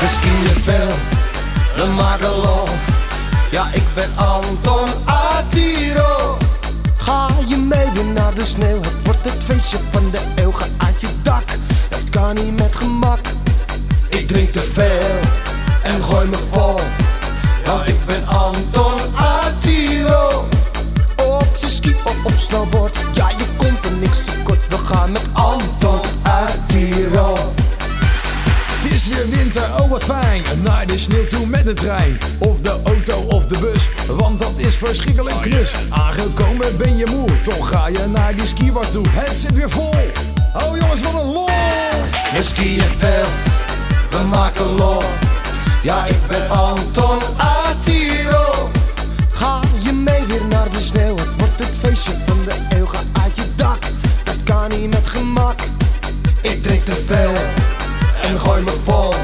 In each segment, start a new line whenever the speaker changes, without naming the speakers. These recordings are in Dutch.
We skiën veel, we maken lol. Ja, ik ben Anton Atiro. Ga je mee naar de sneeuw? Het wordt het feestje van de eeuw. Ga uit je dak, dat kan niet met gemak. Ik drink te veel en gooi me vol. Anton Atiro. Op je ski of op snowboard, ja je komt er niks tekort. We gaan met Anton Atiro.
Het is weer winter, oh wat fijn. Naar de sneeuw toe met de trein. Of de auto of de bus, want dat is verschrikkelijk knus. Aangekomen ben je moe, toch ga je naar die skibar toe. Het zit weer vol. Oh jongens, wat een lol.
We skiën veel, we maken lol. Ja, ik ben Anton Atiro. Met gemak. Ik drink te veel en gooi me vol.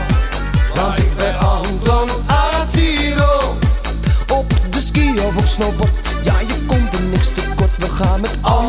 Want ik ben Anton Atiro. Op de ski of op snowboard, ja je komt er niks tekort. We gaan met Atiro.